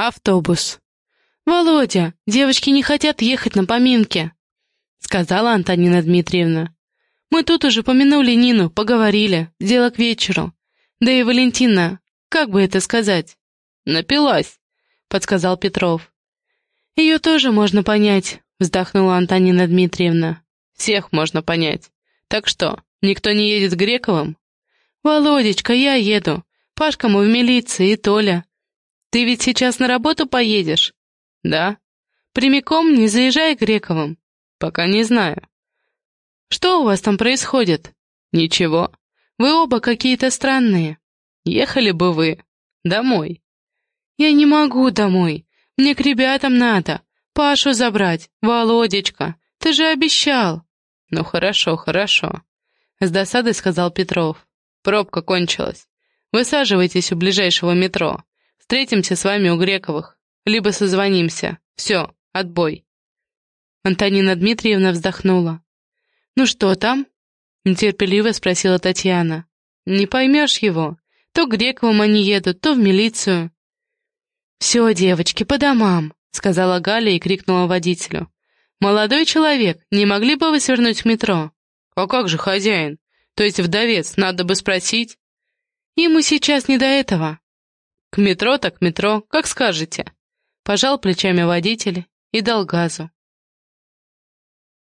Автобус. «Володя, девочки не хотят ехать на поминки», — сказала Антонина Дмитриевна. «Мы тут уже помянули Нину, поговорили, дело к вечеру. Да и Валентина, как бы это сказать?» «Напилась», — подсказал Петров. «Ее тоже можно понять», — вздохнула Антонина Дмитриевна. «Всех можно понять. Так что, никто не едет с Грековым?» «Володечка, я еду. Пашка мы в милиции и Толя. Ты ведь сейчас на работу поедешь?» «Да». «Прямиком не заезжай к Грековым». «Пока не знаю». «Что у вас там происходит?» «Ничего. Вы оба какие-то странные. Ехали бы вы. Домой». «Я не могу домой. Мне к ребятам надо. Пашу забрать. Володечка, ты же обещал». «Ну хорошо, хорошо», — с досадой сказал Петров. «Пробка кончилась. Высаживайтесь у ближайшего метро. Встретимся с вами у Грековых. Либо созвонимся. Все, отбой». Антонина Дмитриевна вздохнула. «Ну что там?» — нетерпеливо спросила Татьяна. «Не поймешь его. То к Грековым они едут, то в милицию». «Все, девочки, по домам», — сказала Галя и крикнула водителю. «Молодой человек, не могли бы вы свернуть в метро?» «А как же хозяин? То есть вдовец, надо бы спросить?» «Ему сейчас не до этого». «К метро так метро, как скажете». Пожал плечами водитель и дал газу.